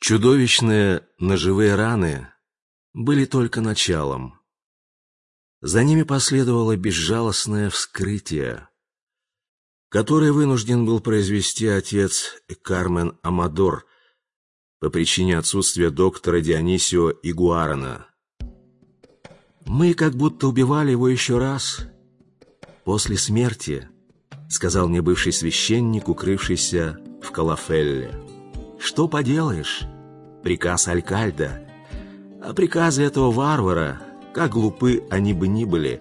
Чудовищные ножевые раны были только началом. За ними последовало безжалостное вскрытие, которое вынужден был произвести отец Кармен Амадор по причине отсутствия доктора Дионисио Игуарана. «Мы как будто убивали его еще раз после смерти», сказал мне бывший священник, укрывшийся в Калафелле. «Что поделаешь? Приказ Алькальда. А приказы этого варвара, как глупы они бы ни были,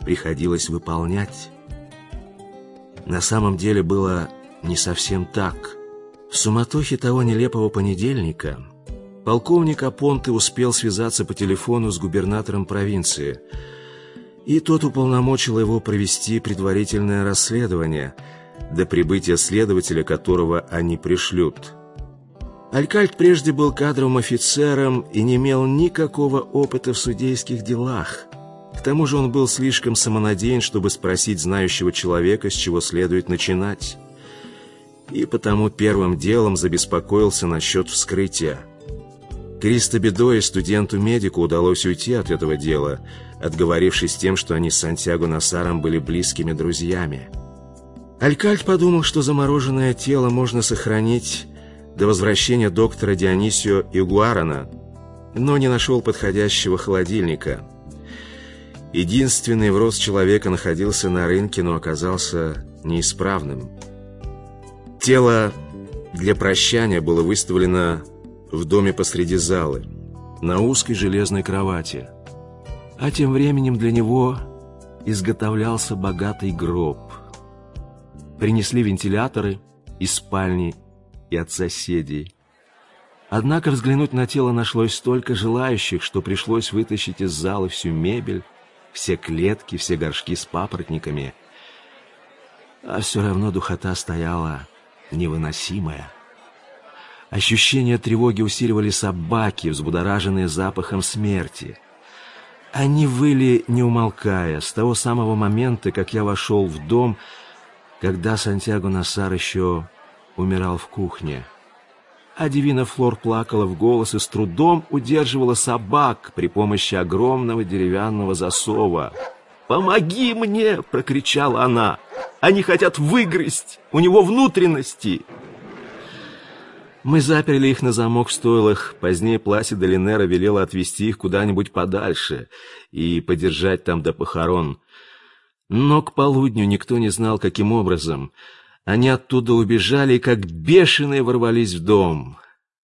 приходилось выполнять». На самом деле было не совсем так. В суматохе того нелепого понедельника полковник Апонте успел связаться по телефону с губернатором провинции, и тот уполномочил его провести предварительное расследование до прибытия следователя, которого они пришлют. Алькальд прежде был кадровым офицером и не имел никакого опыта в судейских делах. К тому же он был слишком самонадеян, чтобы спросить знающего человека, с чего следует начинать. И потому первым делом забеспокоился насчет вскрытия. Кристо Бедо и студенту-медику удалось уйти от этого дела, отговорившись тем, что они с Сантьяго Насаром были близкими друзьями. Алькальд подумал, что замороженное тело можно сохранить до возвращения доктора Дионисио Игуарана, но не нашел подходящего холодильника – Единственный в рост человека находился на рынке, но оказался неисправным. Тело для прощания было выставлено в доме посреди залы, на узкой железной кровати. А тем временем для него изготовлялся богатый гроб. Принесли вентиляторы из спальни и от соседей. Однако взглянуть на тело нашлось столько желающих, что пришлось вытащить из зала всю мебель, все клетки, все горшки с папоротниками. А все равно духота стояла невыносимая. Ощущение тревоги усиливали собаки, взбудораженные запахом смерти. Они выли, не умолкая, с того самого момента, как я вошел в дом, когда Сантьяго Насар еще умирал в кухне а Дивина Флор плакала в голос и с трудом удерживала собак при помощи огромного деревянного засова. «Помоги мне!» — прокричала она. «Они хотят выгрызть! У него внутренности!» Мы заперли их на замок в стойлах. Позднее Пласида Линера велела отвезти их куда-нибудь подальше и подержать там до похорон. Но к полудню никто не знал, каким образом — они оттуда убежали и как бешеные ворвались в дом.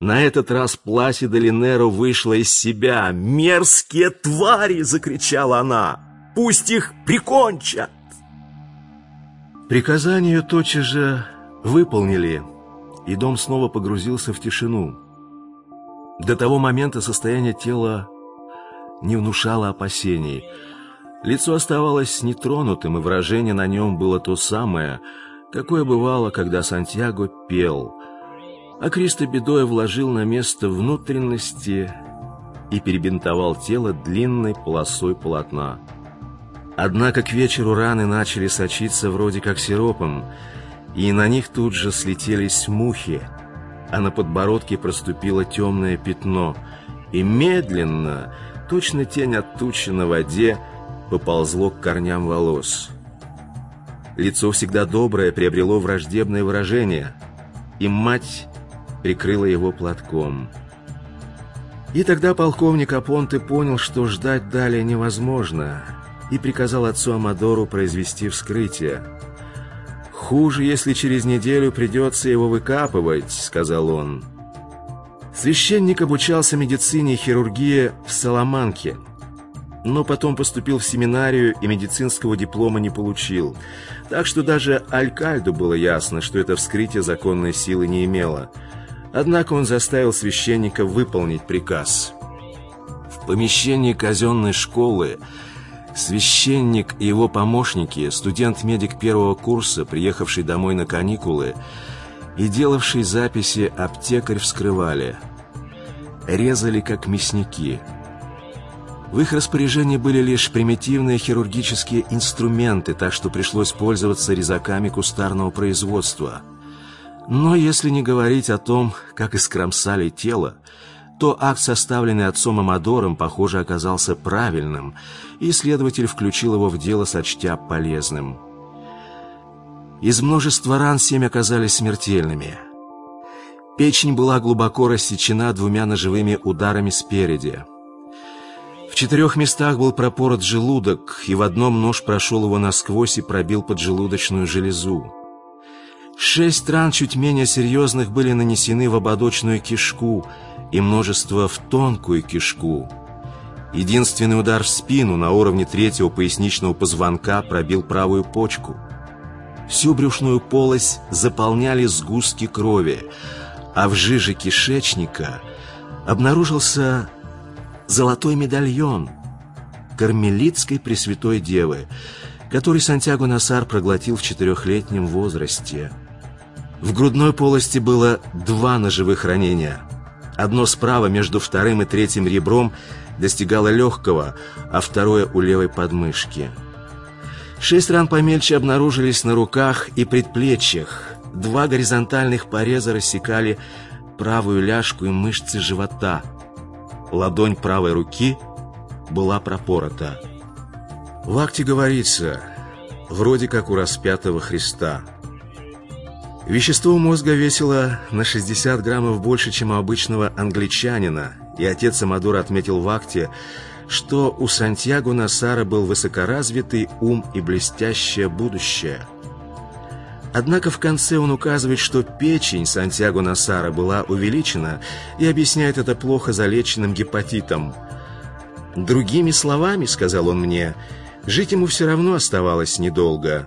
На этот раз Пласида Линеро вышла из себя. «Мерзкие твари!» — закричала она. «Пусть их прикончат!» Приказание тотчас же выполнили, и дом снова погрузился в тишину. До того момента состояние тела не внушало опасений. Лицо оставалось нетронутым, и выражение на нем было то самое — какое бывало, когда Сантьяго пел, а Кристо Бедоя вложил на место внутренности и перебинтовал тело длинной полосой полотна. Однако к вечеру раны начали сочиться вроде как сиропом, и на них тут же слетелись мухи, а на подбородке проступило темное пятно, и медленно, точно тень от тучи на воде, поползло к корням волос. Лицо всегда доброе приобрело враждебное выражение, и мать прикрыла его платком. И тогда полковник Апонте понял, что ждать далее невозможно, и приказал отцу Амадору произвести вскрытие. «Хуже, если через неделю придется его выкапывать», — сказал он. Священник обучался медицине и хирургии в Саламанке — но потом поступил в семинарию и медицинского диплома не получил. Так что даже Алькальду было ясно, что это вскрытие законной силы не имело. Однако он заставил священника выполнить приказ. В помещении казенной школы священник и его помощники, студент-медик первого курса, приехавший домой на каникулы, и делавший записи аптекарь вскрывали. Резали как мясники – в их распоряжении были лишь примитивные хирургические инструменты, так что пришлось пользоваться резаками кустарного производства. Но если не говорить о том, как искромсали тело, то акт, составленный отцом Амадором, похоже, оказался правильным, и следователь включил его в дело, сочтя полезным. Из множества ран семь оказались смертельными. Печень была глубоко рассечена двумя ножевыми ударами спереди. В четырех местах был пропорот желудок, и в одном нож прошел его насквозь и пробил поджелудочную железу. Шесть ран чуть менее серьезных были нанесены в ободочную кишку и множество в тонкую кишку. Единственный удар в спину на уровне третьего поясничного позвонка пробил правую почку. Всю брюшную полость заполняли сгустки крови, а в жиже кишечника обнаружился золотой медальон кармелитской Пресвятой Девы, который Сантьяго Насар проглотил в четырехлетнем возрасте. В грудной полости было два ножевых ранения. Одно справа между вторым и третьим ребром достигало легкого, а второе у левой подмышки. Шесть ран помельче обнаружились на руках и предплечьях. Два горизонтальных пореза рассекали правую ляжку и мышцы живота. Ладонь правой руки была пропорота. В акте говорится, вроде как у распятого Христа. Вещество мозга весило на 60 граммов больше, чем у обычного англичанина, и отец Амадур отметил в акте, что у Сантьяго Насара был высокоразвитый ум и блестящее будущее. Однако в конце он указывает, что печень Сантьяго Насара была увеличена и объясняет это плохо залеченным гепатитом. «Другими словами, — сказал он мне, — жить ему все равно оставалось недолго».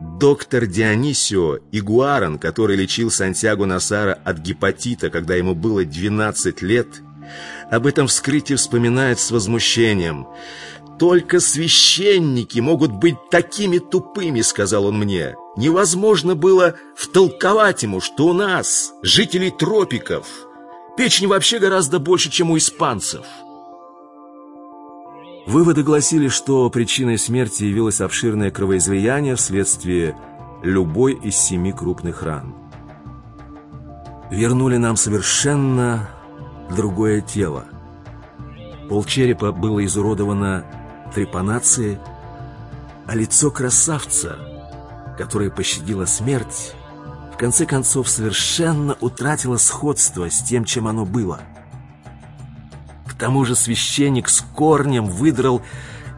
Доктор Дионисио Игуаран, который лечил Сантьяго Насара от гепатита, когда ему было 12 лет, об этом вскрытии вспоминает с возмущением. «Только священники могут быть такими тупыми», — сказал он мне. «Невозможно было втолковать ему, что у нас, жителей тропиков, печень вообще гораздо больше, чем у испанцев». Выводы гласили, что причиной смерти явилось обширное кровоизлияние вследствие любой из семи крупных ран. Вернули нам совершенно другое тело. Полчерепа было изуродовано трепанацией, а лицо красавца, которое пощадило смерть, в конце концов совершенно утратило сходство с тем, чем оно было. К тому же священник с корнем выдрал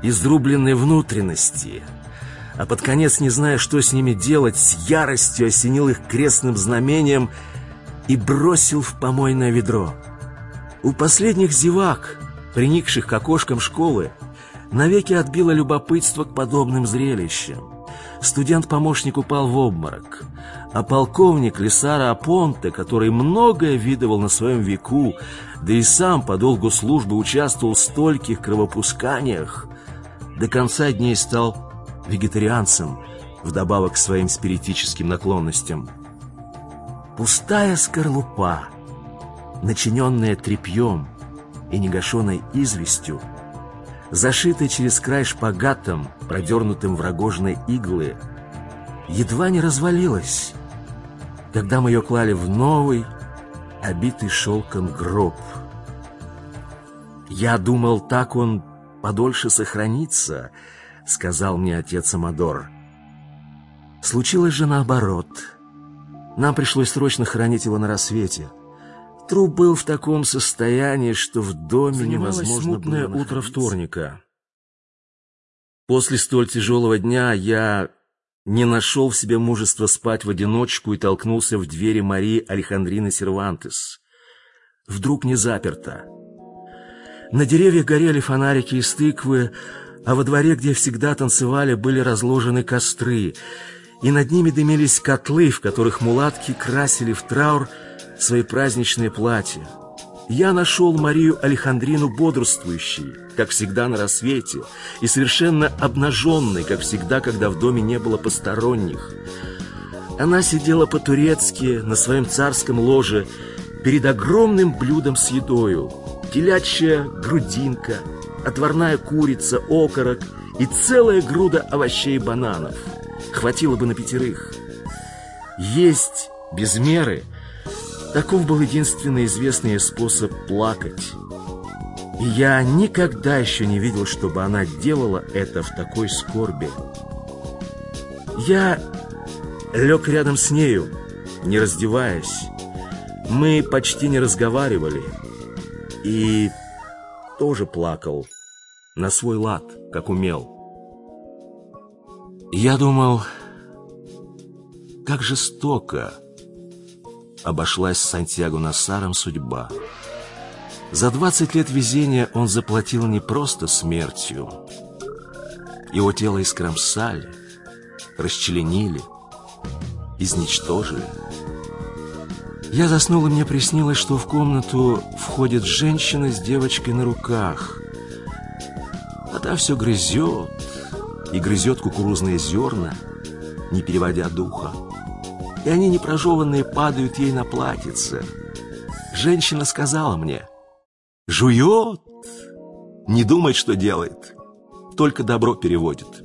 изрубленные внутренности, а под конец, не зная, что с ними делать, с яростью осенил их крестным знамением и бросил в помойное ведро. У последних зевак, приникших к окошкам школы, навеки отбило любопытство к подобным зрелищам. Студент-помощник упал в обморок, а полковник Лисара Апонте, который многое видывал на своем веку, да и сам по долгу службы участвовал в стольких кровопусканиях, до конца дней стал вегетарианцем, вдобавок к своим спиритическим наклонностям. Пустая скорлупа — начиненная тряпьем и негашенной известью, зашитая через край шпагатом, продернутым в рогожной иглы, едва не развалилась, когда мы ее клали в новый, обитый шелком гроб. «Я думал, так он подольше сохранится», — сказал мне отец Амадор. Случилось же наоборот. Нам пришлось срочно хоронить его на рассвете — Труп был в таком состоянии, что в доме Занималось невозможно смутное было утро вторника. После столь тяжелого дня я не нашел в себе мужества спать в одиночку и толкнулся в двери Марии Алехандрины Сервантес. Вдруг не заперто. На деревьях горели фонарики из тыквы, а во дворе, где всегда танцевали, были разложены костры, и над ними дымились котлы, в которых мулатки красили в траур свои праздничные платья. Я нашел Марию Алехандрину бодрствующей, как всегда на рассвете, и совершенно обнаженной, как всегда, когда в доме не было посторонних. Она сидела по-турецки на своем царском ложе перед огромным блюдом с едою. Телячья грудинка, отварная курица, окорок и целая груда овощей и бананов. Хватило бы на пятерых. Есть без меры. Таков был единственный известный способ плакать. И я никогда еще не видел, чтобы она делала это в такой скорби. Я лег рядом с нею, не раздеваясь. Мы почти не разговаривали. И тоже плакал на свой лад, как умел. Я думал, как жестоко обошлась с Сантьяго Насаром судьба. За 20 лет везения он заплатил не просто смертью. Его тело искромсали, расчленили, изничтожили. Я заснул, и мне приснилось, что в комнату входит женщина с девочкой на руках. А та все грызет и грызет кукурузные зерна, не переводя духа. И они непрожеванные падают ей на платьице. Женщина сказала мне — Жует, не думает, что делает, только добро переводит.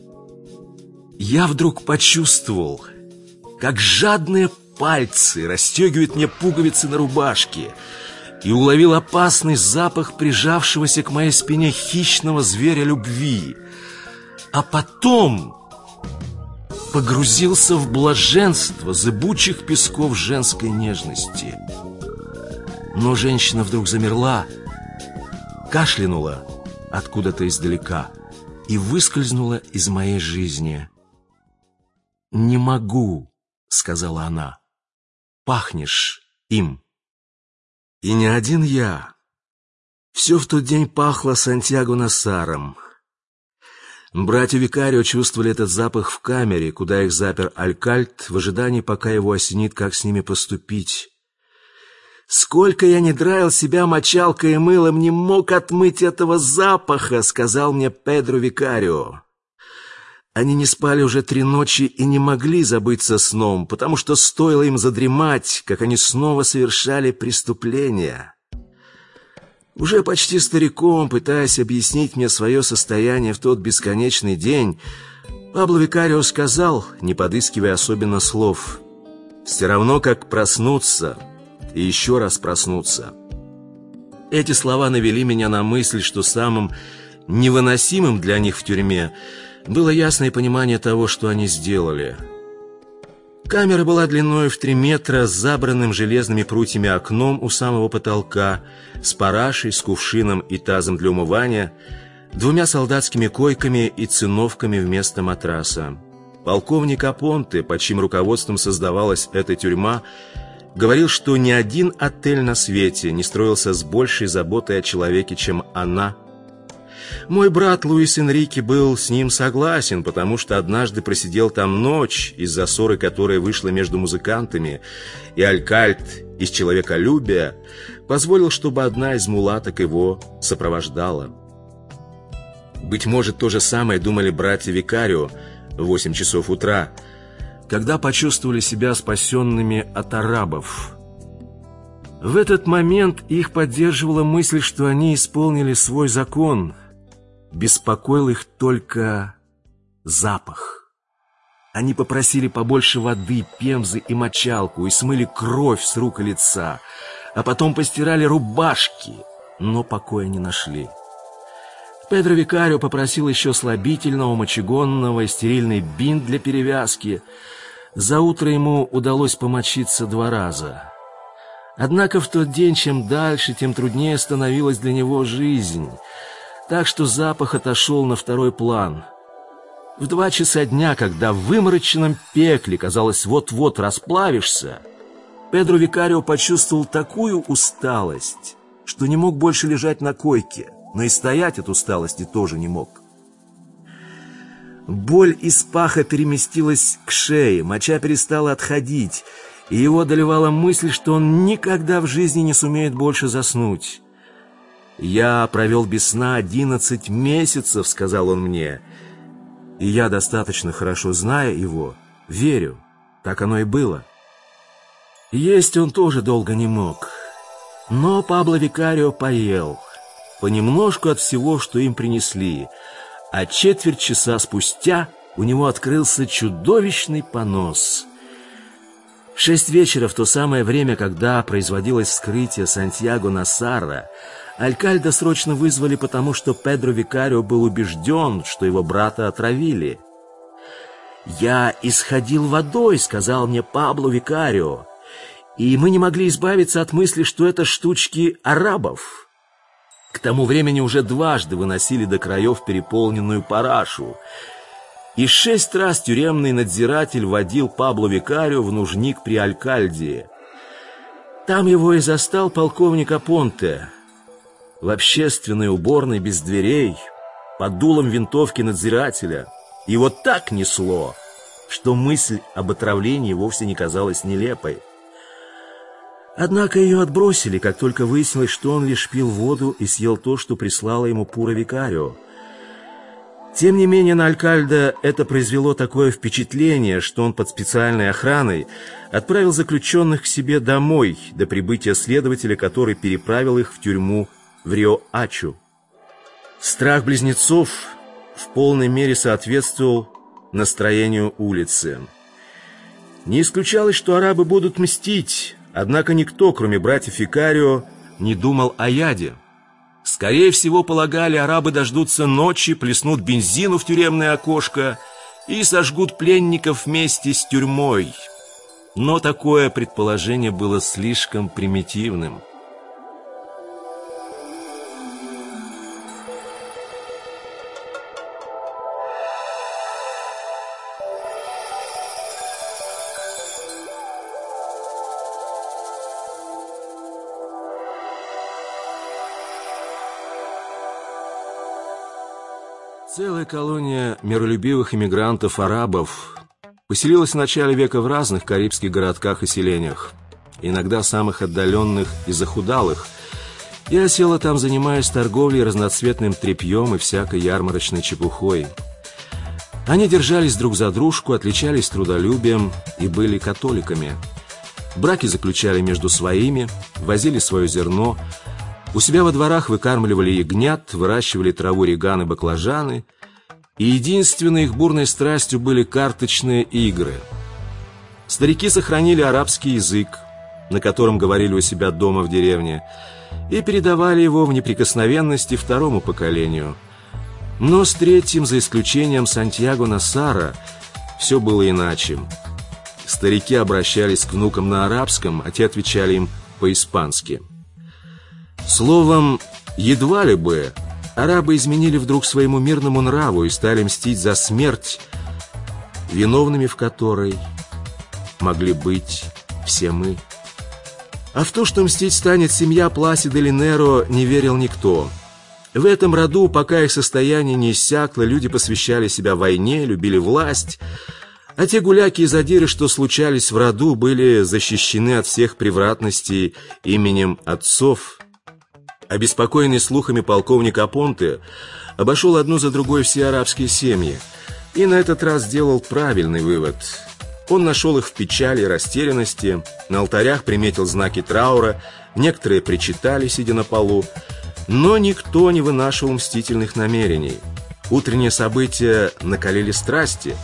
Я вдруг почувствовал, как жадные пальцы расстегивают мне пуговицы на рубашке и уловил опасный запах прижавшегося к моей спине хищного зверя любви. А потом погрузился в блаженство зыбучих песков женской нежности. Но женщина вдруг замерла, кашлянула откуда-то издалека и выскользнула из моей жизни. «Не могу», — сказала она, — «пахнешь им». И не один я. Все в тот день пахло Сантьяго Насаром. Братья Викарио чувствовали этот запах в камере, куда их запер Алькальт в ожидании, пока его осенит, как с ними поступить. «Сколько я не драил себя мочалкой и мылом, не мог отмыть этого запаха», — сказал мне Педро Викарио. Они не спали уже три ночи и не могли забыться сном, потому что стоило им задремать, как они снова совершали преступления. Уже почти стариком, пытаясь объяснить мне свое состояние в тот бесконечный день, Пабло Викарио сказал, не подыскивая особенно слов, «Все равно, как проснуться, и еще раз проснуться. Эти слова навели меня на мысль, что самым невыносимым для них в тюрьме было ясное понимание того, что они сделали. Камера была длиной в три метра, с забранным железными прутьями окном у самого потолка, с парашей, с кувшином и тазом для умывания, двумя солдатскими койками и циновками вместо матраса. Полковник Апонте, под чьим руководством создавалась эта тюрьма, говорил, что ни один отель на свете не строился с большей заботой о человеке, чем она. Мой брат Луис Энрике был с ним согласен, потому что однажды просидел там ночь, из-за ссоры, которая вышла между музыкантами, и Алькальт из человеколюбия позволил, чтобы одна из мулаток его сопровождала. Быть может, то же самое думали братья Викарио в восемь часов утра – когда почувствовали себя спасенными от арабов. В этот момент их поддерживала мысль, что они исполнили свой закон. Беспокоил их только запах. Они попросили побольше воды, пемзы и мочалку и смыли кровь с рук и лица, а потом постирали рубашки, но покоя не нашли. Педро Викарио попросил еще слабительного, мочегонного и стерильный бинт для перевязки – за утро ему удалось помочиться два раза. Однако в тот день чем дальше, тем труднее становилась для него жизнь, так что запах отошел на второй план. В два часа дня, когда в вымороченном пекле, казалось, вот-вот расплавишься, Педро Викарио почувствовал такую усталость, что не мог больше лежать на койке, но и стоять от усталости тоже не мог. Боль из паха переместилась к шее, моча перестала отходить, и его одолевала мысль, что он никогда в жизни не сумеет больше заснуть. «Я провел без сна одиннадцать месяцев», — сказал он мне, — «и я достаточно хорошо зная его, верю, так оно и было». Есть он тоже долго не мог, но Пабло Викарио поел, понемножку от всего, что им принесли — а четверть часа спустя у него открылся чудовищный понос. В шесть вечера, в то самое время, когда производилось вскрытие Сантьяго Насара, Алькальда срочно вызвали, потому что Педро Викарио был убежден, что его брата отравили. «Я исходил водой», — сказал мне Пабло Викарио, «и мы не могли избавиться от мысли, что это штучки арабов». К тому времени уже дважды выносили до краев переполненную парашу, и шесть раз тюремный надзиратель водил Пабло Викарио в нужник при Алькальде. Там его и застал полковник Апонте в общественной уборной без дверей, под дулом винтовки надзирателя. И вот так несло, что мысль об отравлении вовсе не казалась нелепой. Однако ее отбросили, как только выяснилось, что он лишь пил воду и съел то, что прислала ему Пура Викарио. Тем не менее, на Алькальда это произвело такое впечатление, что он под специальной охраной отправил заключенных к себе домой до прибытия следователя, который переправил их в тюрьму в Рио-Ачу. Страх близнецов в полной мере соответствовал настроению улицы. Не исключалось, что арабы будут мстить, однако никто, кроме братьев Фикарио, не думал о яде. Скорее всего, полагали, арабы дождутся ночи, плеснут бензину в тюремное окошко и сожгут пленников вместе с тюрьмой. Но такое предположение было слишком примитивным. Целая колония миролюбивых иммигрантов-арабов поселилась в начале века в разных карибских городках и селениях, иногда самых отдаленных и захудалых. Я осела там, занимаясь торговлей разноцветным тряпьем и всякой ярмарочной чепухой. Они держались друг за дружку, отличались трудолюбием и были католиками. Браки заключали между своими, возили свое зерно – у себя во дворах выкармливали ягнят, выращивали траву реган и баклажаны, и единственной их бурной страстью были карточные игры. Старики сохранили арабский язык, на котором говорили у себя дома в деревне, и передавали его в неприкосновенности второму поколению. Но с третьим, за исключением Сантьяго Насара, все было иначе. Старики обращались к внукам на арабском, а те отвечали им по-испански. Словом, едва ли бы арабы изменили вдруг своему мирному нраву и стали мстить за смерть, виновными в которой могли быть все мы. А в то, что мстить станет семья Пласида Линеро, не верил никто. В этом роду, пока их состояние не иссякло, люди посвящали себя войне, любили власть, а те гуляки и задиры, что случались в роду, были защищены от всех превратностей именем отцов – Обеспокоенный слухами полковник Апонте обошел одну за другой все арабские семьи и на этот раз сделал правильный вывод. Он нашел их в печали и растерянности, на алтарях приметил знаки траура, некоторые причитали, сидя на полу, но никто не вынашивал мстительных намерений. Утренние события накалили страсти,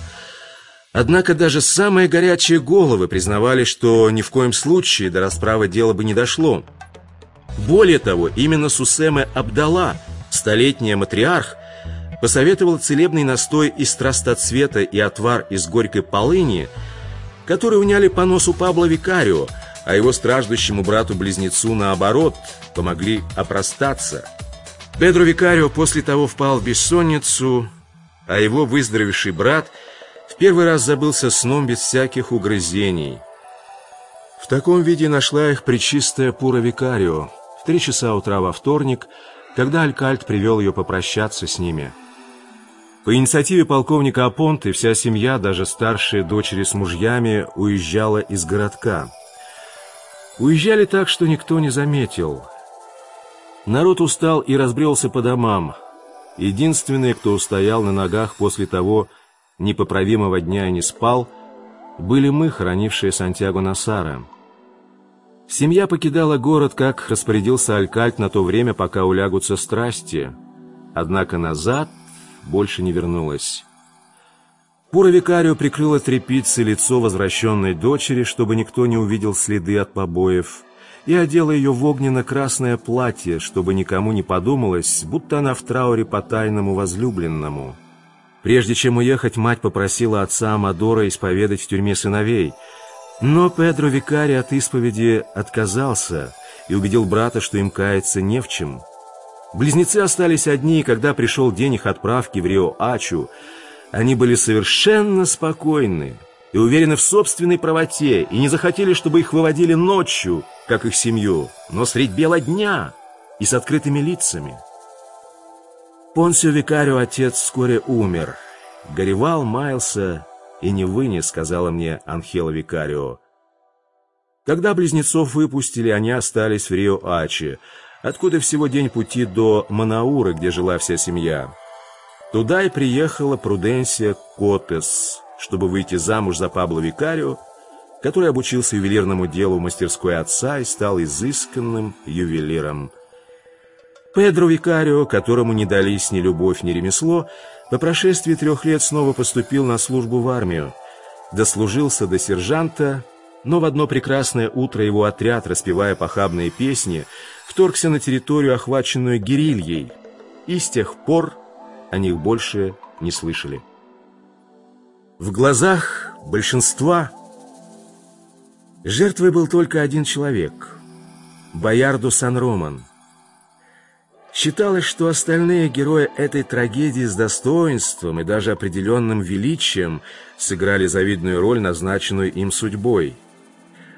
Однако даже самые горячие головы признавали, что ни в коем случае до расправы дело бы не дошло. Более того, именно Сусеме Абдала, столетняя матриарх, посоветовала целебный настой из страстоцвета и отвар из горькой полыни, которые уняли по носу Пабло Викарио, а его страждущему брату-близнецу, наоборот, помогли опростаться. Педро Викарио после того впал в бессонницу, а его выздоровевший брат в первый раз забылся сном без всяких угрызений. В таком виде нашла их причистая Пура Викарио, три часа утра во вторник, когда Алькальт привел ее попрощаться с ними. По инициативе полковника Апонты вся семья, даже старшие дочери с мужьями, уезжала из городка. Уезжали так, что никто не заметил. Народ устал и разбрелся по домам. Единственные, кто устоял на ногах после того непоправимого дня и не спал, были мы, хранившие Сантьяго Насара. Семья покидала город, как распорядился Алькальт на то время, пока улягутся страсти. Однако назад больше не вернулась. Пура Викарио прикрыла тряпицей лицо возвращенной дочери, чтобы никто не увидел следы от побоев, и одела ее в огненно-красное платье, чтобы никому не подумалось, будто она в трауре по тайному возлюбленному. Прежде чем уехать, мать попросила отца Амадора исповедать в тюрьме сыновей, но Педро Викари от исповеди отказался и убедил брата, что им каяться не в чем. Близнецы остались одни, и когда пришел день их отправки в Рио-Ачу, они были совершенно спокойны и уверены в собственной правоте, и не захотели, чтобы их выводили ночью, как их семью, но средь бела дня и с открытыми лицами. Понсио Викарио отец вскоре умер. Горевал, маялся и не вынес, сказала мне Анхела Викарио. Когда близнецов выпустили, они остались в Рио-Ачи, откуда всего день пути до Манаура, где жила вся семья. Туда и приехала Пруденсия Котес, чтобы выйти замуж за Пабло Викарио, который обучился ювелирному делу в мастерской отца и стал изысканным ювелиром. Педро Викарио, которому не дались ни любовь, ни ремесло, по прошествии трех лет снова поступил на службу в армию. Дослужился до сержанта, но в одно прекрасное утро его отряд, распевая похабные песни, вторгся на территорию, охваченную герильей, и с тех пор о них больше не слышали. В глазах большинства жертвой был только один человек – Боярду Сан-Роман. Считалось, что остальные герои этой трагедии с достоинством и даже определенным величием сыграли завидную роль, назначенную им судьбой.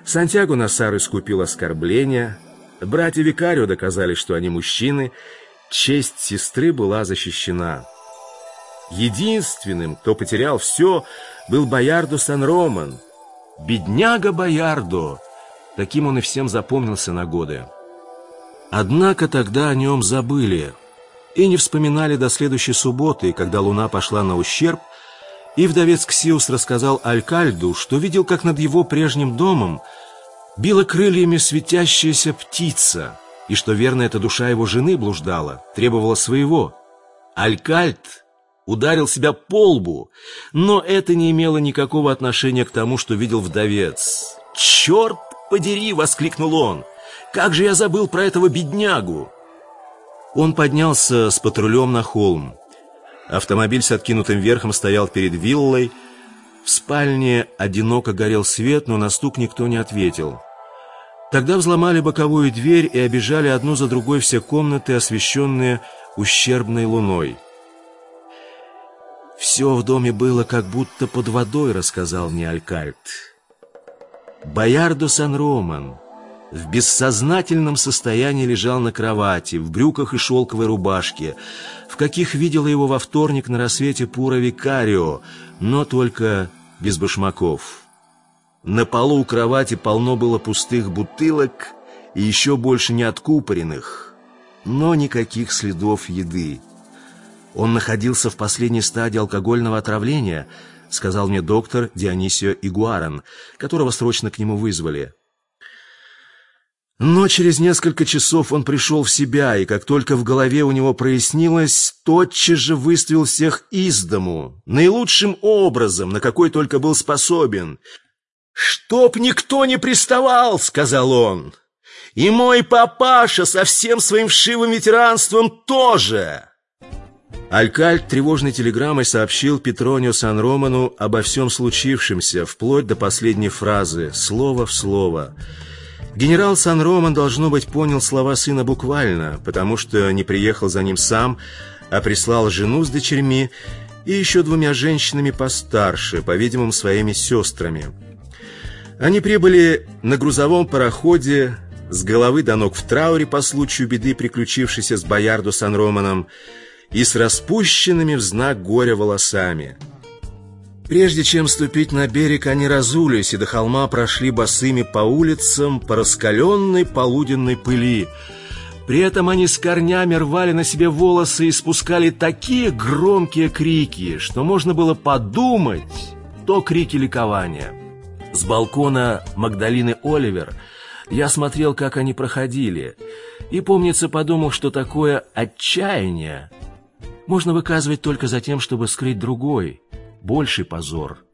Сантьяго Насар искупил оскорбления, братья Викарио доказали, что они мужчины – честь сестры была защищена. Единственным, кто потерял все, был Боярдо Сан-Роман. Бедняга Боярдо! Таким он и всем запомнился на годы. Однако тогда о нем забыли и не вспоминали до следующей субботы, когда луна пошла на ущерб, и вдовец Ксиус рассказал Алькальду, что видел, как над его прежним домом била крыльями светящаяся птица — и что верно эта душа его жены блуждала, требовала своего. Алькальт ударил себя по лбу, но это не имело никакого отношения к тому, что видел вдовец. «Черт подери!» — воскликнул он. «Как же я забыл про этого беднягу!» Он поднялся с патрулем на холм. Автомобиль с откинутым верхом стоял перед виллой. В спальне одиноко горел свет, но на стук никто не ответил. Тогда взломали боковую дверь и обижали одну за другой все комнаты, освещенные ущербной луной. «Все в доме было как будто под водой», — рассказал мне Алькальт. Боярдо Сан-Роман в бессознательном состоянии лежал на кровати, в брюках и шелковой рубашке, в каких видела его во вторник на рассвете Пура Викарио, но только без башмаков. На полу у кровати полно было пустых бутылок и еще больше неоткупоренных, но никаких следов еды. Он находился в последней стадии алкогольного отравления, сказал мне доктор Дионисио Игуаран, которого срочно к нему вызвали. Но через несколько часов он пришел в себя, и как только в голове у него прояснилось, тотчас же выставил всех из дому, наилучшим образом, на какой только был способен — «Чтоб никто не приставал!» — сказал он. «И мой папаша со всем своим вшивым ветеранством тоже!» Алькальт тревожной телеграммой сообщил Петронио Сан-Роману обо всем случившемся, вплоть до последней фразы, слово в слово. Генерал Сан-Роман, должно быть, понял слова сына буквально, потому что не приехал за ним сам, а прислал жену с дочерьми и еще двумя женщинами постарше, по-видимому, своими сестрами. Они прибыли на грузовом пароходе с головы до ног в трауре по случаю беды, приключившейся с Боярдо Сан-Романом, и с распущенными в знак горя волосами. Прежде чем ступить на берег, они разулись и до холма прошли босыми по улицам по раскаленной полуденной пыли. При этом они с корнями рвали на себе волосы и спускали такие громкие крики, что можно было подумать, то крики ликования. С балкона Магдалины Оливер я смотрел, как они проходили, и, помнится, подумал, что такое отчаяние можно выказывать только за тем, чтобы скрыть другой, больший позор